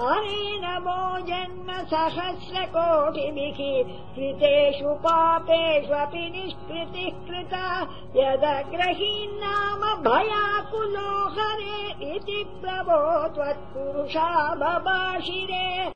ेन जन्म सहस्रकोटिभिः कृतेषु पापेष्वपि निष्कृतिः कृता यदग्रहीन्नाम भयाकुलो हरे इति प्रभो त्वत्पुरुषा बबाशिरे